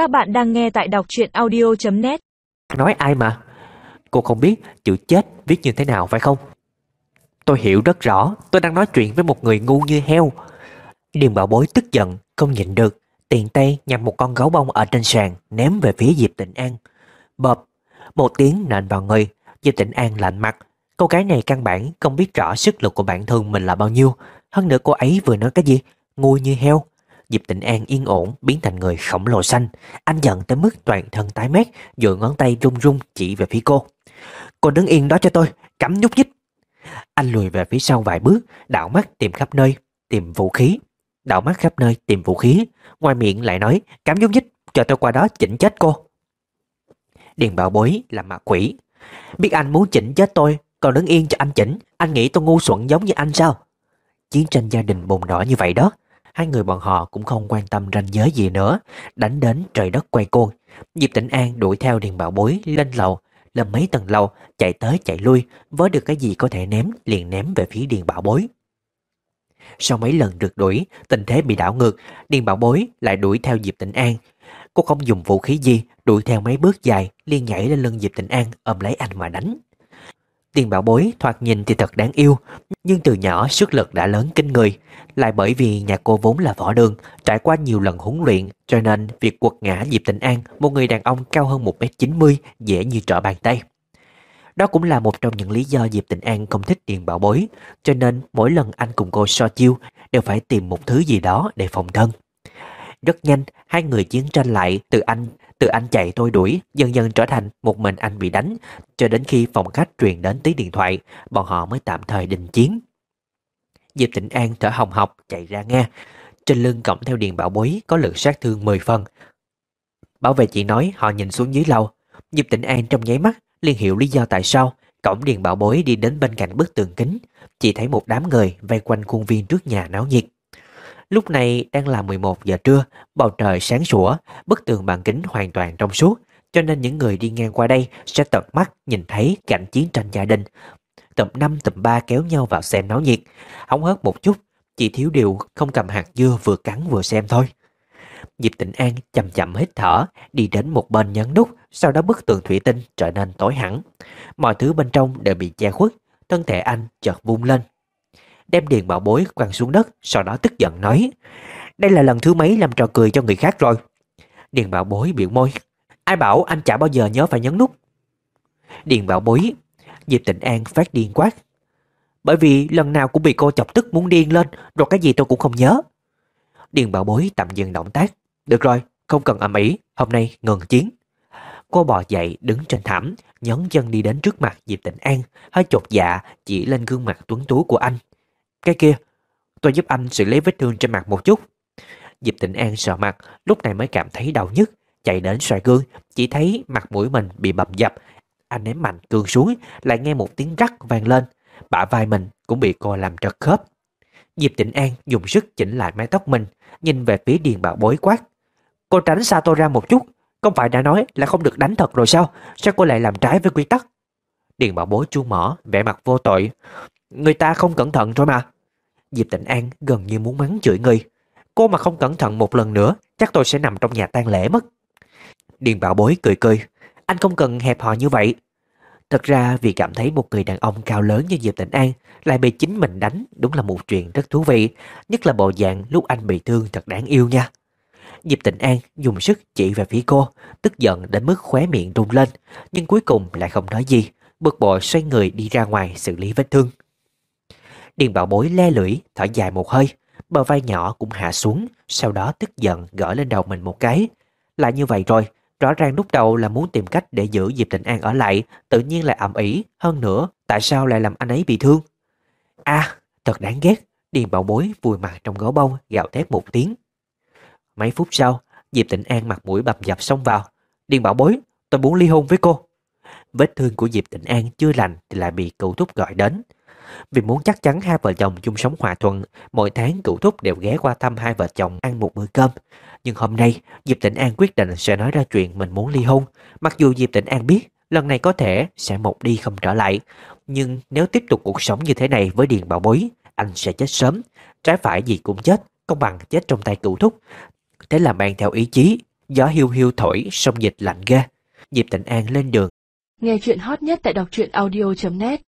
Các bạn đang nghe tại đọc truyện audio.net Nói ai mà? Cô không biết chữ chết viết như thế nào phải không? Tôi hiểu rất rõ, Tôi đang nói chuyện với một người ngu như heo. Điền bảo bối tức giận, Không nhịn được Tiền tay nhằm một con gấu bông ở trên sàn, Ném về phía Diệp Tịnh An. Bập, Một tiếng nện vào người, Diệp Tịnh An lạnh mặt. Cô gái này căn bản không biết rõ sức lực của bản thân mình là bao nhiêu. Hơn nữa cô ấy vừa nói cái gì? Ngu như heo. Diệp Tịnh An yên ổn biến thành người khổng lồ xanh. Anh giận tới mức toàn thân tái mét, rồi ngón tay run run chỉ về phía cô. Cô đứng yên đó cho tôi, cấm nhúc nhích. Anh lùi về phía sau vài bước, đảo mắt tìm khắp nơi, tìm vũ khí. Đảo mắt khắp nơi tìm vũ khí, ngoài miệng lại nói cấm nhúc nhích, cho tôi qua đó chỉnh chết cô. Điền bảo bối là ma quỷ. Biết anh muốn chỉnh chết tôi, còn đứng yên cho anh chỉnh, anh nghĩ tôi ngu xuẩn giống như anh sao? Chiến tranh gia đình bùng nổ như vậy đó, Hai người bọn họ cũng không quan tâm ranh giới gì nữa, Đánh đến trời đất quay cuồng. Diệp Tĩnh An đuổi theo Điền Bảo Bối lên lầu, Lên mấy tầng lầu, Chạy tới chạy lui, Với được cái gì có thể ném, liền ném về phía Điền Bảo Bối. Sau mấy lần rượt đuổi, Tình thế bị đảo ngược, Điền Bảo Bối lại đuổi theo Diệp Tĩnh An. Cô không dùng vũ khí gì, Đuổi theo mấy bước dài, liền nhảy lên lưng Diệp Tĩnh An, Ôm lấy anh mà đánh. Tiền bảo bối thoạt nhìn thì thật đáng yêu, nhưng từ nhỏ sức lực đã lớn kinh người. Lại bởi vì nhà cô vốn là võ đường, trải qua nhiều lần huấn luyện, cho nên việc quật ngã Diệp Tịnh An, một người đàn ông cao hơn 1m90, dễ như trở bàn tay. Đó cũng là một trong những lý do Diệp Tịnh An không thích tiền bảo bối, cho nên mỗi lần anh cùng cô so chiêu đều phải tìm một thứ gì đó để phòng thân. Rất nhanh, hai người chiến tranh lại từ anh từ anh chạy tôi đuổi, dần dần trở thành một mình anh bị đánh, cho đến khi phòng khách truyền đến tiếng điện thoại, bọn họ mới tạm thời đình chiến. Diệp Tịnh An thở hồng học chạy ra nghe, trên lưng cộng theo điền bảo bối có lượng sát thương 10 phần. Bảo vệ chị nói họ nhìn xuống dưới lầu, Diệp Tịnh An trong nháy mắt liên hiểu lý do tại sao cổng điền bảo bối đi đến bên cạnh bức tường kính, chỉ thấy một đám người vây quanh khuôn viên trước nhà náo nhiệt. Lúc này đang là 11 giờ trưa, bầu trời sáng sủa, bức tường bằng kính hoàn toàn trong suốt, cho nên những người đi ngang qua đây sẽ tận mắt nhìn thấy cảnh chiến tranh gia đình. Tụm 5 tụm 3 kéo nhau vào xem náo nhiệt, hóng hớt một chút, chỉ thiếu điều không cầm hạt dưa vừa cắn vừa xem thôi. Diệp Tịnh An chậm chậm hít thở, đi đến một bên nhấn nút, sau đó bức tường thủy tinh trở nên tối hẳn. Mọi thứ bên trong đều bị che khuất, thân thể anh chợt vung lên, đem điền bảo bối quăng xuống đất, sau đó tức giận nói, đây là lần thứ mấy làm trò cười cho người khác rồi. Điền bảo bối biểu môi, ai bảo anh chả bao giờ nhớ phải nhấn nút. Điền bảo bối, Diệp Tịnh An phát điên quát. Bởi vì lần nào cũng bị cô chọc tức muốn điên lên, rồi cái gì tôi cũng không nhớ. Điền bảo bối tạm dừng động tác. Được rồi, không cần ầm ĩ, hôm nay ngừng chiến. Cô bò dậy đứng trên thảm, nhấn chân đi đến trước mặt Diệp Tịnh An, hơi chột dạ chỉ lên gương mặt tuấn tú của anh. Cái kia, tôi giúp anh xử lý vết thương trên mặt một chút. Diệp Tịnh An sợ mặt, lúc này mới cảm thấy đau nhức, chạy đến xoay gương, chỉ thấy mặt mũi mình bị bầm dập. Anh ném mạnh cương xuống, lại nghe một tiếng rắc vang lên. Bả vai mình cũng bị cô làm trật khớp. Diệp Tịnh An dùng sức chỉnh lại mái tóc mình, nhìn về phía Điền Bảo Bối quát. Cô tránh xa tôi ra một chút, không phải đã nói là không được đánh thật rồi sao? Sao cô lại làm trái với quy tắc? Điền Bảo Bối chu mỏ, vẻ mặt vô tội. Người ta không cẩn thận thôi mà. Diệp Tịnh An gần như muốn mắng chửi người. Cô mà không cẩn thận một lần nữa, chắc tôi sẽ nằm trong nhà tang lễ mất. Điền bảo bối cười cười. Anh không cần hẹp hò như vậy. Thật ra vì cảm thấy một người đàn ông cao lớn như Diệp Tịnh An lại bị chính mình đánh đúng là một chuyện rất thú vị. Nhất là bộ dạng lúc anh bị thương thật đáng yêu nha. Diệp Tịnh An dùng sức chỉ về phía cô, tức giận đến mức khóe miệng rung lên, nhưng cuối cùng lại không nói gì, bực bội xoay người đi ra ngoài xử lý vết thương. Điền bảo bối le lưỡi, thở dài một hơi, bờ vai nhỏ cũng hạ xuống, sau đó tức giận gỡ lên đầu mình một cái. Là như vậy rồi, rõ ràng lúc đầu là muốn tìm cách để giữ Diệp Tịnh An ở lại, tự nhiên lại ẩm ý, hơn nữa, tại sao lại làm anh ấy bị thương? À, thật đáng ghét, Điền bảo bối vùi mặt trong gấu bông, gạo thét một tiếng. Mấy phút sau, Diệp Tịnh An mặt mũi bầm dập xông vào. Điền bảo bối, tôi muốn ly hôn với cô. Vết thương của Diệp Tịnh An chưa lành thì lại bị cựu thúc gọi đến. Vì muốn chắc chắn hai vợ chồng chung sống hòa thuận, mỗi tháng cửu thúc đều ghé qua thăm hai vợ chồng ăn một bữa cơm. Nhưng hôm nay, Diệp Tịnh An quyết định sẽ nói ra chuyện mình muốn ly hôn. Mặc dù Diệp Tịnh An biết lần này có thể sẽ một đi không trở lại. Nhưng nếu tiếp tục cuộc sống như thế này với Điền Bảo Bối, anh sẽ chết sớm. Trái phải gì cũng chết, không bằng chết trong tay cửu thúc. Thế là mang theo ý chí, Gió hiu hiu thổi, sông dịch lạnh ghê. Diệp Tịnh An lên đường. Nghe chuyện hot nhất tại đọc truyện audio.net